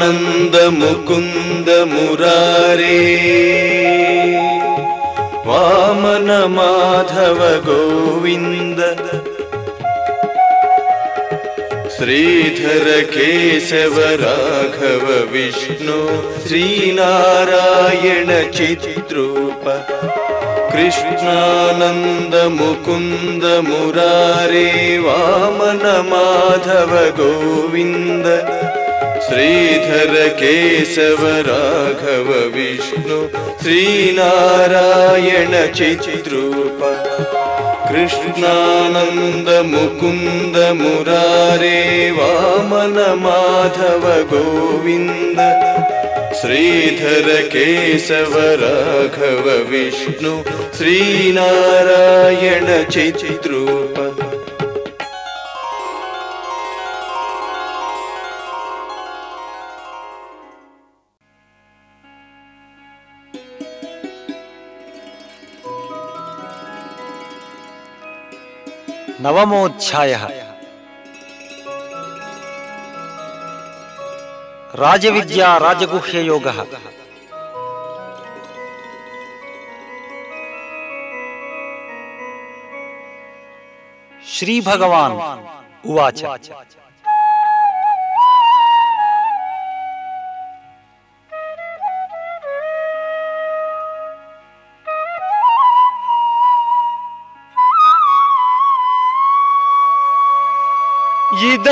कुन्द मुरारे वामन माधव गोविन्द श्रीधर केशव राघव विष्णु श्रीनारायण चित्रूप कृष्णानन्द मुकुन्द मुरारे वामन माधव गोविन्द श्रीधर केशव राघव विष्णु श्रीनारायण चैचद्रूप कृष्णानन्द मुकुन्द मुरारे वामन माधव गोविन्द श्रीधर केशव राघव विष्णु श्रीनारायण चैचद्रूप नवमोऽध्यायः। राजविद्या राजगुह्ययोगः। श्रीभगवान् उवाच।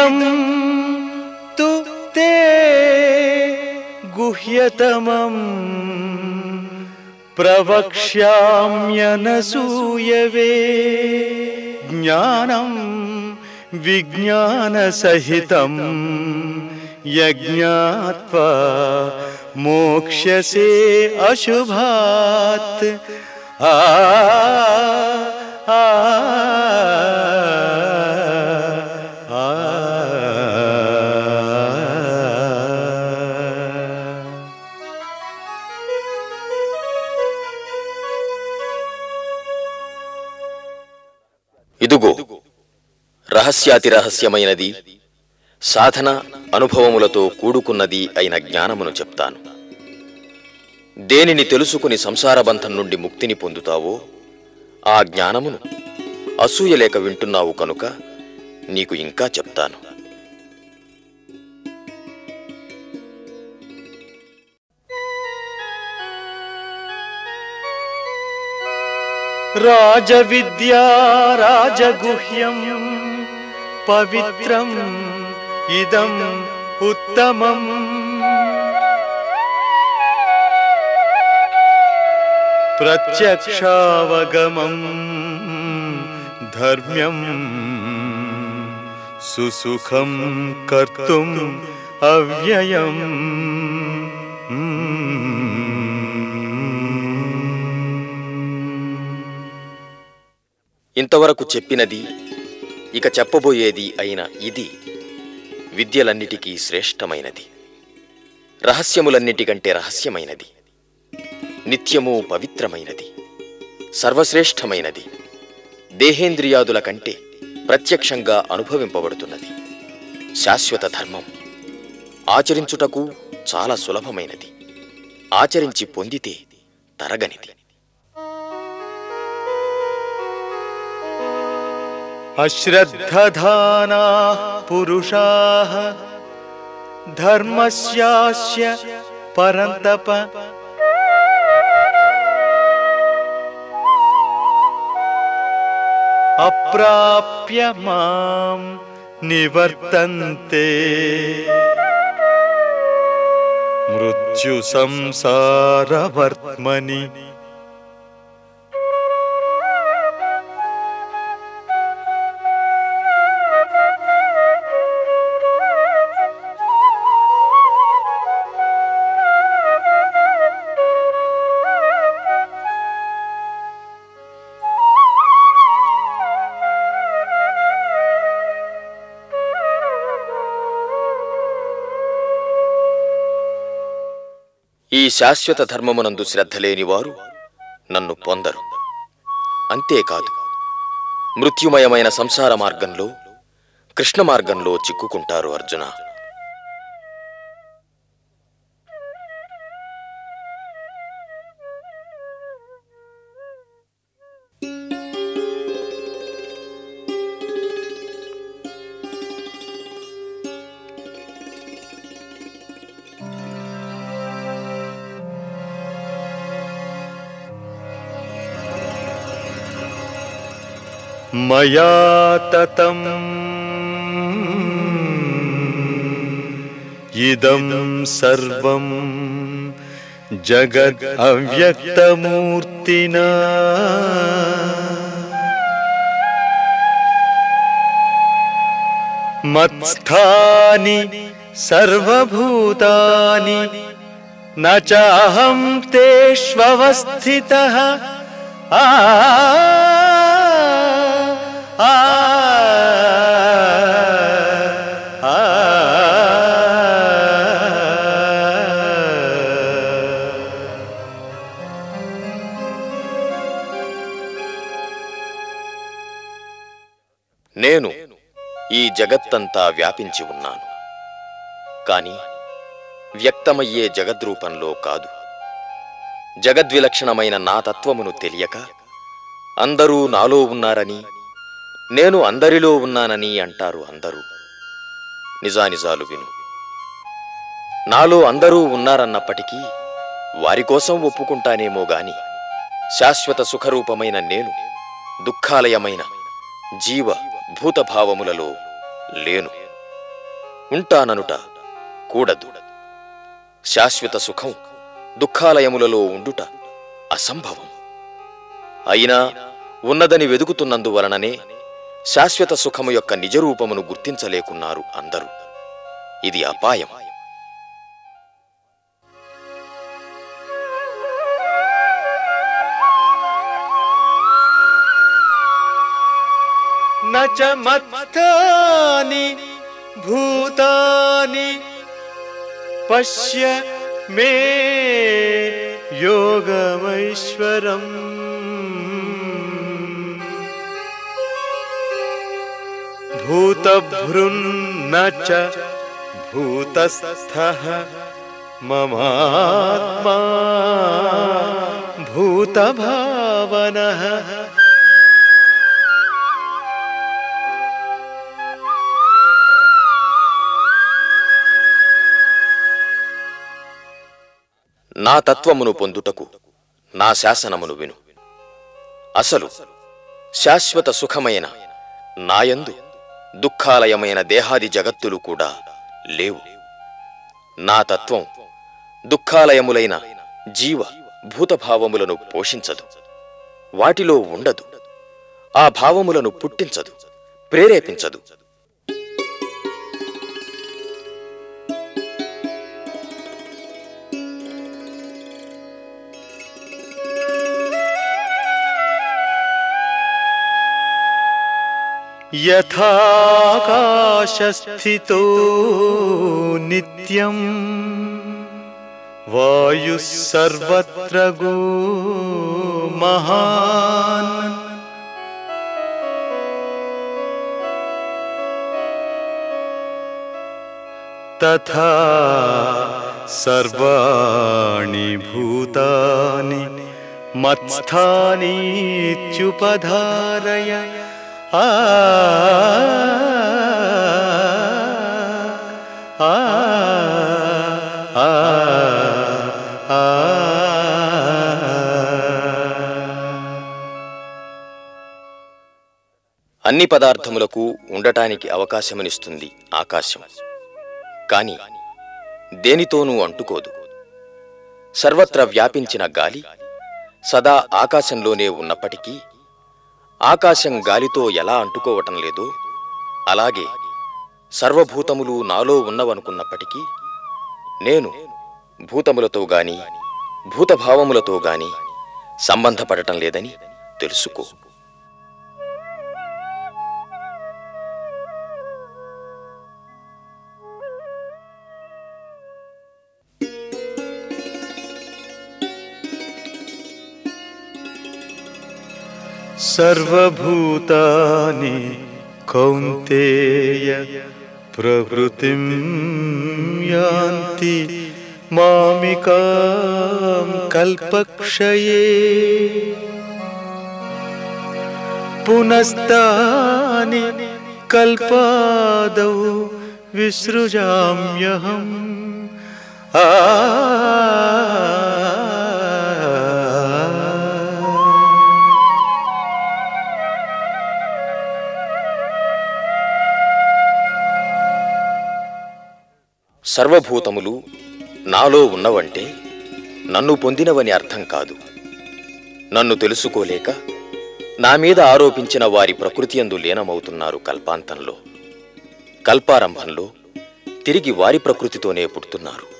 गुह्यतम तु तो ते गुह्यतमम् प्रवक्ष्याम्यनसूयवे ज्ञानम् विज्ञानसहितम् यज्ञात्वा मोक्ष्यसे अशुभात्। आ, आ, आ, आ। రహస్యాతి రహస్యమైనది సాధన అనుభవములతో కూడుకున్నది అయిన జ్ఞానమును చెప్తాను. దేనిని తెలుసుకుని సంసార బంధం నుండి ముక్తిని పొందుతావో ఆ జ్ఞానమును అసూయ లేక వింటున్నావు కనుక నీకు ఇంకా చెప్తాను. రాజవిద్యా రాజగుహ్యం. పవిత్రం ఇదం ఉత్తమం. ప్రత్యక్షావగమం ధర్మ్యం సుసుఖం కర్తుం అవ్యయం. ఇంతవరకు చెప్పినది ఇక చెప్పబోయేది అయిన ఇది విద్యలన్నిటికీ శ్రేష్టమైనది. రహస్యములన్నిటికంటే రహస్యమైనది. నిత్యము పవిత్రమైనది. సర్వశ్రేష్టమైనది. దేహేంద్రియాదుల కంటే ప్రత్యక్షంగా అనుభవింపబడుతున్నది. శాశ్వత ధర్మం ఆచరించుటకు చాలా సులభమైనది. ఆచరించి పొందితే తరగనిది. अश्रद्धधाना पुरुषाः धर्मस्यास्य परन्तप। अप्राप्य मां निवर्तन्ते। मृत्युसंसारवर्त्मनि। ఈ శాశ్వత ధర్మమునందు శ్రద్ధ లేనివారు నన్ను పొందరు. అంతేకాదు మృత్యుమయమైన సంసార మార్గంలో కృష్ణ మార్గంలో చిక్కుకుంటారు అర్జున. मया ततम्। इदं सर्वं जगद् अव्यक्तमूर्तिना। मत्स्थानि सर्वभूतानि न च अहं तेष्वस्थितः आ ఈ జగత్తంతా వ్యాపించి ఉన్నాను. కాని వ్యక్తమయ్యే జగద్రూపంలో కాదు. జగద్విలక్షణమైన నా తత్వమును తెలియక అందరూ నాలో ఉన్నారని నేను అందరిలో ఉన్నానని అంటారు అందరూ. నిజానిజాలు విను. నాలో అందరూ ఉన్నారన్నప్పటికీ వారి కోసం ఒప్పుకుంటానేమో గాని శాశ్వత సుఖరూపమైన నేను దుఃఖాలయమైన జీవ భూతభావములలో లేను. ఉంటాననుట కూడదు. శాశ్వత సుఖం దుఃఖాలయములలో ఉండుట అసంభవం. అయినా ఉన్నదని వెదుకుతున్నందువలననే శాశ్వత సుఖము యొక్క నిజరూపమును గుర్తించలేకున్నారు అందరూ. ఇది అపాయం. न च मत्तानि भूतानि पश्य मे योगमैश्वरम्। भूतभृन्न च भूतस्थः ममात्मा। भूतभावनः నా తత్వమును పొందుటకు నా శాసనమును విను. అసలు శాశ్వత సుఖమైన నాయందు దుఃఖాలయమైన దేహాది జగత్తులు కూడా లేవు. నా తత్వం దుఃఖాలయములైన జీవ భూతభావములను పోషించదు. వాటిలో ఉండదు. ఆ భావములను పుట్టించదు. ప్రేరేపించదు. यथाकाशस्थितो नित्यम्। वायुः सर्वत्र गो महान्। तथा सर्वाणि भूतानि मत्स्थानीत्युपधारय ఆ అన్ని పదార్థములకు ఉండటానికి అవకాశమునిస్తుంది ఆకాశం. కాని దేనితోనూ అంటుకోదు. సర్వత్ర వ్యాపించిన గాలి సదా ఆకాశంలోనే ఉన్నప్పటికీ ఆకాశం గాలితో ఎలా అంటుకోవటం లేదో? అలాగే సర్వభూతములు నాలో ఉన్నవనుకున్నప్పటికీ నేను భూతములతో గాని భూతభావములతో గాని సంబంధపడటం లేదని తెలుసుకో. सर्वभूतानि कौन्तेय प्रवृत्तिं यान्ति मामिकां कल्पक्षये। पुनस्तानि कल्पादौ विसृजाम्यहम्। आ సర్వభూతములు నాలో ఉన్నవంటే నన్ను పొందినవని అర్థం కాదు. నన్ను తెలుసుకోలేక నా మీద ఆరోపించిన వారి ప్రకృతి అందు లీనమవుతున్నారు కల్పాంతంలో. కల్పారంభంలో తిరిగి వారి ప్రకృతితోనే పుడుతున్నారు.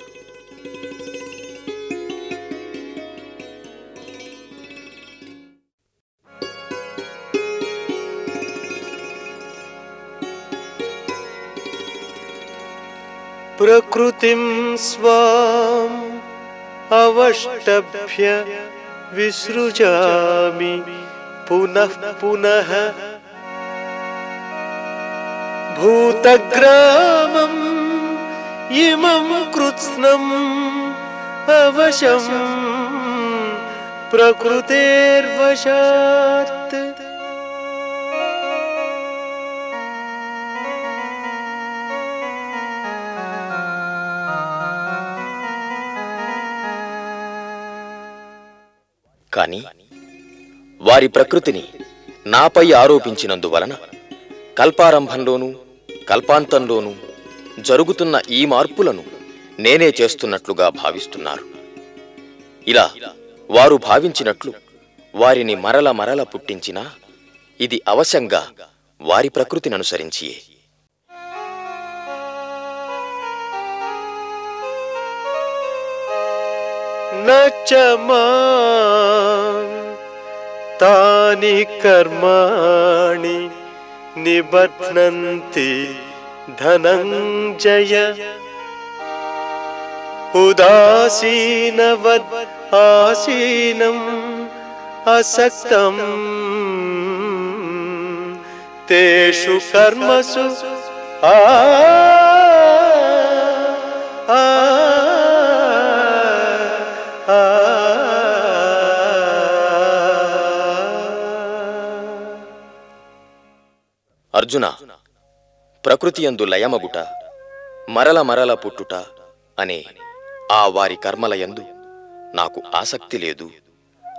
प्रकृतिं स्वाम् अवष्टभ्य विसृजामि। पुनः पुनः भूतग्रामम् इमं कृत्स्नम् अवशम् प्रकृतेर्वशात् కాని వారి ప్రకృతిని నాపై ఆరోపించినందువలన కల్పారంభంలోనూ కల్పాంతంలోనూ జరుగుతున్న ఈ మార్పులను నేనే చేస్తున్నట్లుగా భావిస్తున్నారు. ఇలా వారు భావించినట్లు వారిని మరల మరల పుట్టించినా ఇది అవశ్యంగా వారి ప్రకృతిని च तानि कर्माणि निबध्नन्ति धनञ्जय। उदासीनवद् आसीनम् असक्तम्। तेषु कर्मसु आ आ అర్జున ప్రకృతియందు లయమగుట మరల మరల పుట్టుట అనే ఆ వారి కర్మలయందు నాకు ఆసక్తి లేదు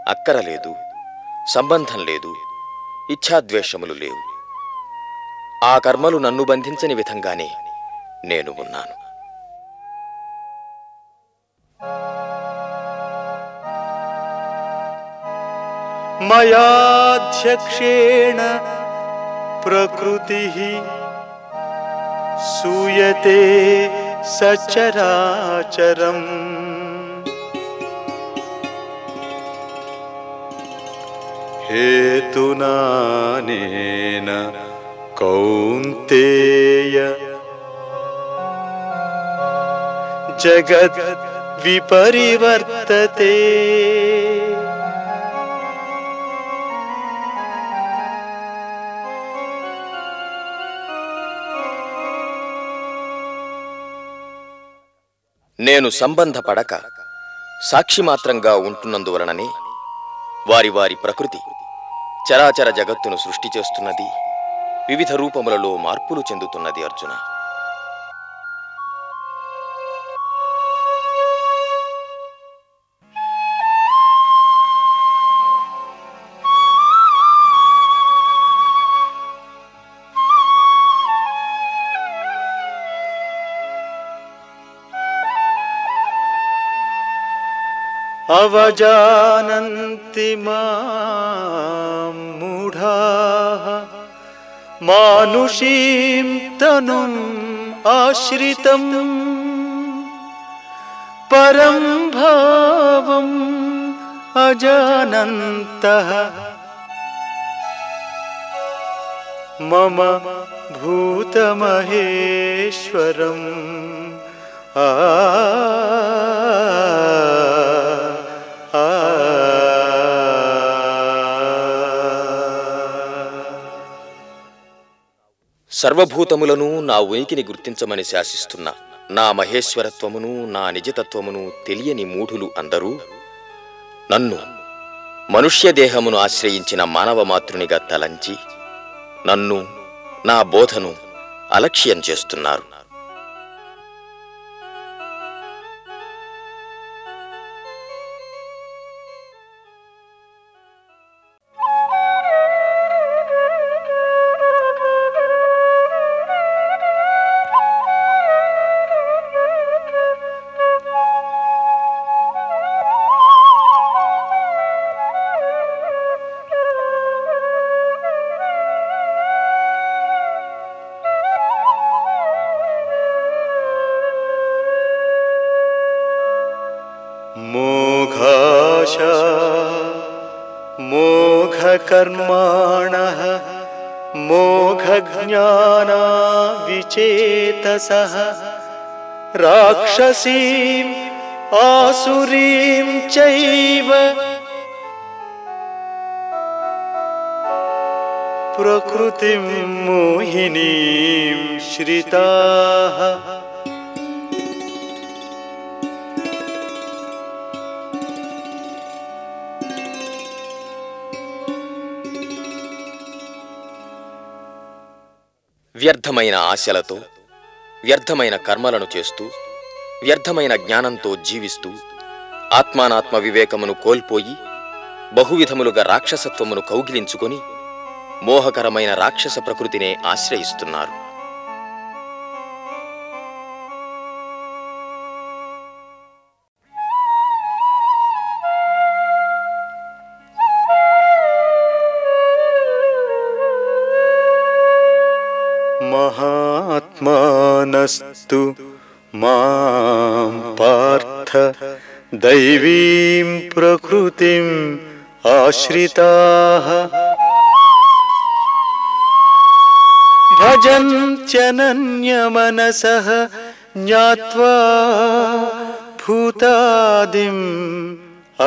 అక్కర లేదు సంబంధం లేదు ఇచ్ఛాద్వేషములు లేవు. ఆ కర్మలు నన్ను బంధించని విధంగానే నేను ఉన్నాను. మయాధ్యక్షేణ प्रकृतिः सूयते सचराचरम्। हेतुनानेन कौन्तेय। जगद् నేను సంబంధపడక సాక్షి మాత్రంగా ఉంటున్నందువలననే వారి వారి ప్రకృతి చరాచర జగత్తును సృష్టి చేస్తున్నది వివిధ రూపములలో మార్పులు చెందుతున్నది అర్జున. अवजानन्ति मां मूढाः। मानुषीं तनुम् आश्रितम्। परं भावम् अजानन्तः। मम भूतमहेश्वरम्। आ సర్వభూతములను నా ఉనికిని గుర్తించమని శాసిస్తున్న నా మహేశ్వరత్వమును నా నిజతత్వమును తెలియని మూఢులు అందరూ నన్ను మనుష్య దేహమును ఆశ్రయించిన మానవ మాతృనిగా తలంచి నన్ను నా బోధను అలక్ష్యం చేస్తున్నారు. मोघज्ञानाविचेतसः। राक्षसी आसुरी चैव प्रकृतिं मोहिनीं श्रिताः। వ్యర్థమైన ఆశలతో వ్యర్థమైన కర్మలను చేస్తూ వ్యర్థమైన జ్ఞానంతో జీవిస్తూ ఆత్మానాత్మ వివేకమును కోల్పోయి బహువిధములుగా రాక్షసత్వమును కౌగిలించుకొని మోహకరమైన రాక్షస ప్రకృతినే ఆశ్రయిస్తున్నారు. महात्मानस्तु माँ पार्थ दैवीं प्रकृतिम् आश्रिताः। भजन्त्यनन्यमनसः ज्ञात्वा भूतादिम्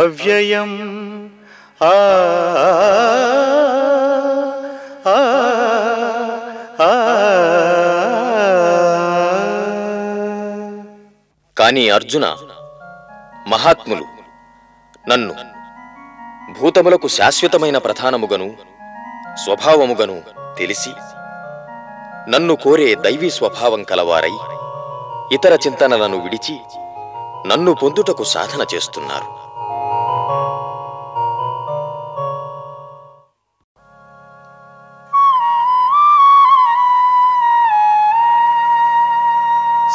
अव्ययम् आ కాని అర్జున మహాత్ములు నన్ను భూతములకు శాశ్వతమైన ప్రధానముగను స్వభావముగను తెలిసి నన్ను కోరే దైవీ స్వభావం కలవారై ఇతర చింతనలను విడిచి నన్ను పొందుటకు సాధన చేస్తున్నారు.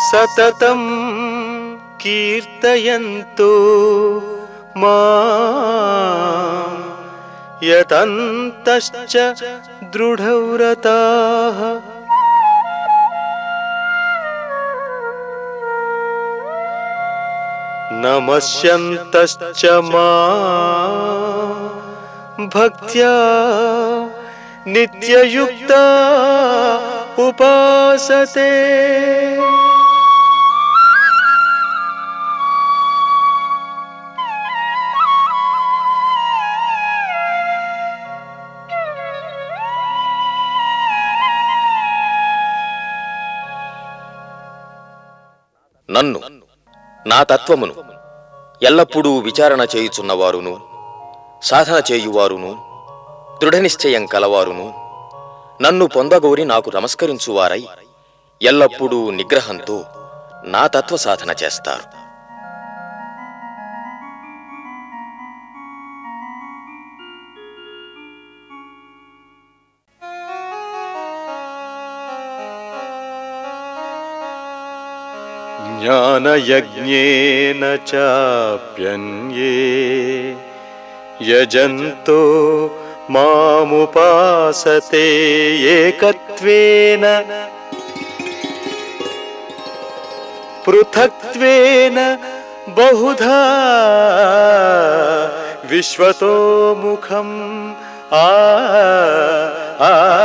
సతతం कीर्तयन्तु मा यतन्तश्च दृढव्रताः। नमस्यन्तश्च मा भक्त्या नित्ययुक्ता उपासते। నన్ను నా తత్వమును ఎల్లప్పుడూ విచారణ చేయుచున్నవారును సాధన చేయువారును దృఢనిశ్చయం కలవారును నన్ను పొందగోరి నాకు నమస్కరించువారై ఎల్లప్పుడూ నిగ్రహంతో నా తత్వ సాధన చేస్తారు. ज्ञानयज्ञेन चाप्यन्ये। यजन्तो मामुपासते एकत्वेन। पृथक्त्वेन बहुधा। विश्वतो मुखम् आ आ, आ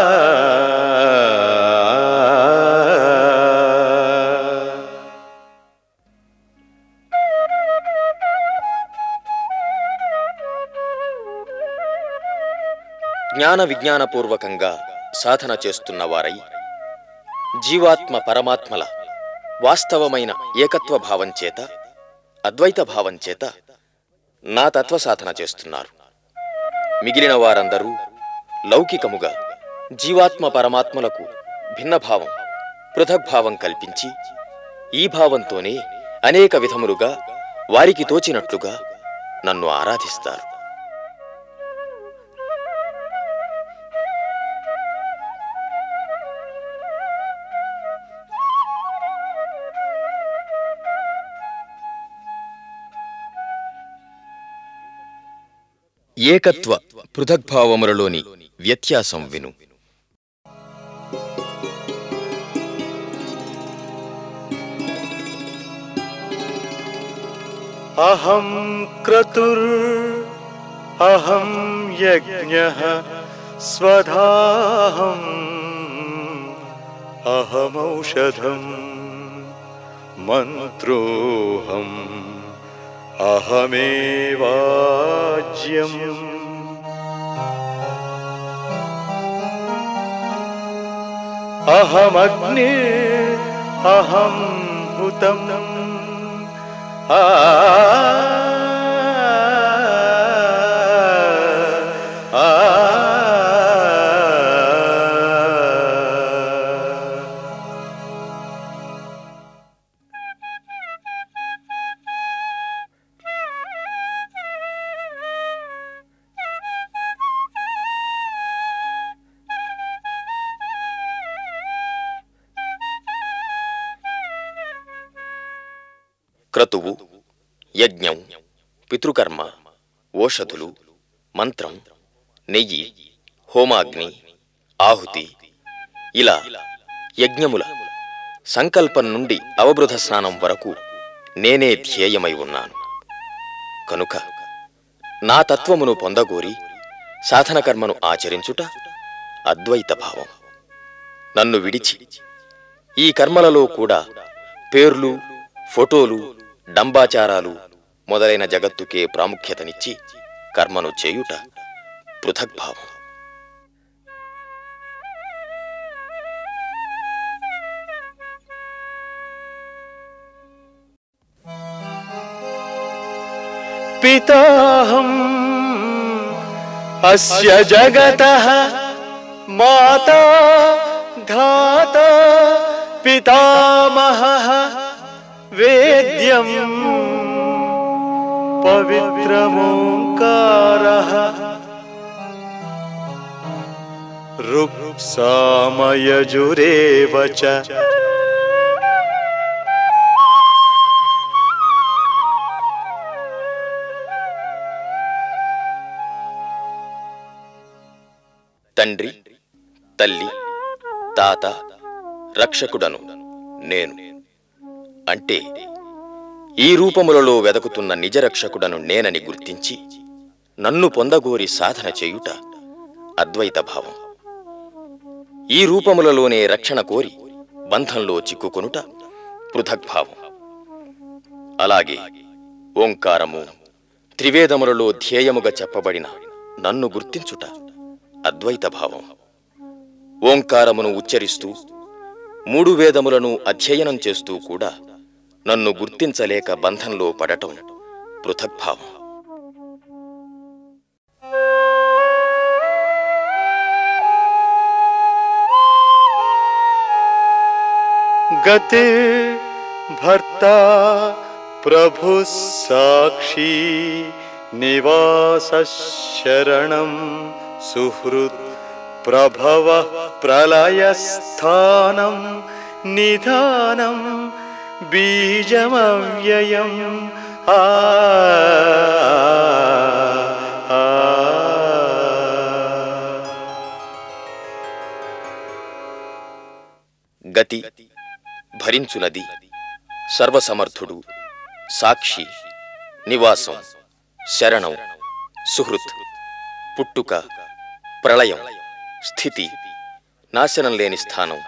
జ్ఞాన విజ్ఞానపూర్వకంగా సాధన చేస్తున్న వారై జీవాత్మ పరమాత్మల వాస్తవమైన ఏకత్వ భావం చేత అద్వైత భావం చేత నా తత్వ సాధన చేస్తున్నారు. మిగిలిన వారందరూ లౌకికముగా జీవాత్మ పరమాత్మలకు భిన్నభావం పృథగ్భావం కల్పించి ఈ భావంతోనే అనేక విధములుగా వారికి తోచినట్లుగా నన్ను ఆరాధిస్తారు. ఏకత్వ పృథగ్భావములలోని వ్యత్యాసం విను. అహం క్రతుర్ అహం యజ్ఞ స్వధాహం అహమౌషం మంత్రోహం. अहमेवाज्यम्। अहमग्नि अहं हुतम्। आ ఓషధులు మంత్రం నెయ్యి హోమాగ్ని ఆహుతి ఇలా యజ్ఞముల సంకల్పం నుండి అవబృధ స్నానం వరకు నేనే ధ్యేయమై ఉన్నాను. కనుక నా తత్వమును పొందగోరి సాధన కర్మను ఆచరించుట అద్వైత భావం. నన్ను విడిచి ఈ కర్మలలో కూడా పేర్లు ఫోటోలు డంబాచారాలు మొదలైన జగత్తుకే ప్రాముఖ్యతనిచ్చి కర్మను చేయుట పృథగ్భావం पिताहम् अस्य जगतः माता धाता पितामहः वेद्यम् पवित्रमोङ्कारः ऋक्सामयजुरेव च తండ్రి తల్లి తాత రక్షకుడను నేను అంటే ఈ రూపములలో వెదకుతున్న నిజ రక్షకుడను నేనని గుర్తించి నన్ను పొందగోరి సాధన చేయుట అద్వైత భావం. ఈ రూపములలోనే రక్షణ కోరి బంధంలో చిక్కుకొనుట పృథగ్భావం అలాగే ఓంకారము త్రివేదములలో ధ్యేయముగా చెప్పబడిన నన్ను గుర్తించుట అద్వైత భావం. ఓంకారమును ఉచ్చరిస్తూ మూడు వేదములను అధ్యయనం చేస్తూ కూడా నన్ను గుర్తించలేక బంధంలో పడటం పృథక్భావం గతే భర్త ప్రభు సాక్షి నివాసరణం సుహృత్ ప్రభవ ప్రళయస్థానం నిధానం बीजमव्ययम् आ आ, आ గతి భరించునది సర్వసమర్థుడు సాక్షి నివాసం శరణం సుహృత్ పుట్టుక ప్రళయం స్థితి నాశనం లేని స్థానం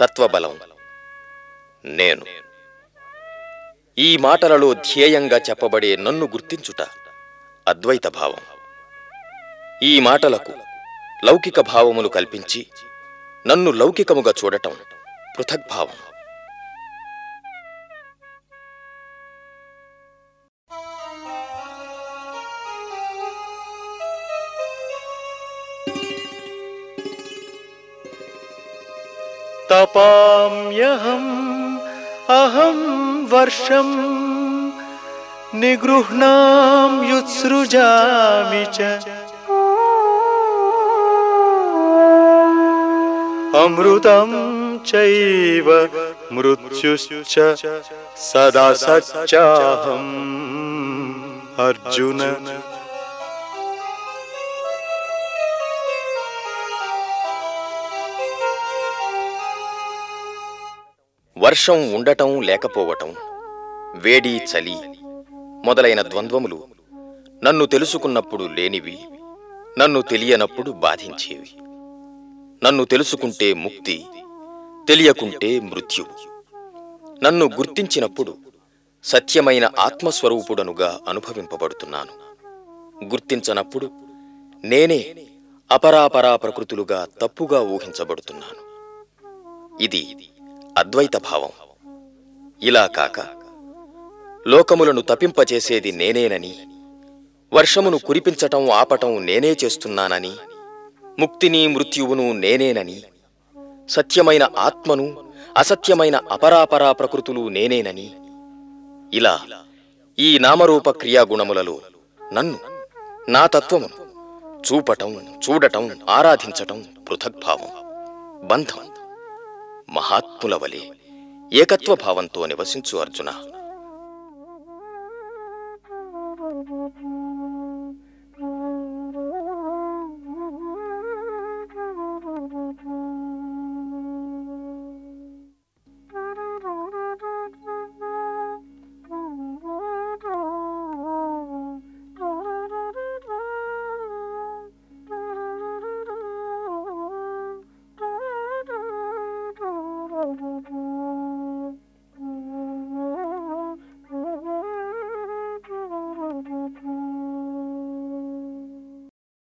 తత్వబలం నేను ఈ మాటలలో ధ్యేయంగా చెప్పబడే నన్ను గుర్తించుట అద్వైత భావం ఈ మాటలకు లౌకిక భావములు కల్పించి నన్ను లౌకికముగా చూడటం పృథగ్భావం तपाम्यहम् अहं वर्षम् निगृह्णाम्युत्सृजामि च। अमृतं चैव मृत्युश्च सदा सच्चाहम्। अर्जुन వర్షం ఉండటం లేకపోవటం వేడి చలి మొదలైన ద్వంద్వములు నన్ను తెలుసుకున్నప్పుడు లేనివి నన్ను తెలియనప్పుడు బాధించేవి. నన్ను తెలుసుకుంటే ముక్తి తెలియకుంటే మృత్యువు నన్ను గుర్తించినప్పుడు సత్యమైన ఆత్మస్వరూపుడనుగా అనుభవింపబడుతున్నాను. గుర్తించనప్పుడు నేనే అపరాపరా ప్రకృతులుగా తప్పుగా ఊహించబడుతున్నాను. ఇది అద్వైత భావం. ఇలా కాక లోకములను తపింపచేసేది నేనేనని వర్షమును కురిపించటం ఆపటం నేనే చేస్తున్నానని ముక్తిని మృత్యువును నేనేనని సత్యమైన ఆత్మను అసత్యమైన అపరాపరా ప్రకృతులు నేనేనని ఇలా ఈ నామరూప క్రియాగుణములలో నన్ను నా తత్వము చూపటం చూడటం ఆరాధించటం పృథగ్భావం బంధం. మహాత్ముల వలె ఏకత్వ భావంతో నివసించు అర్జున.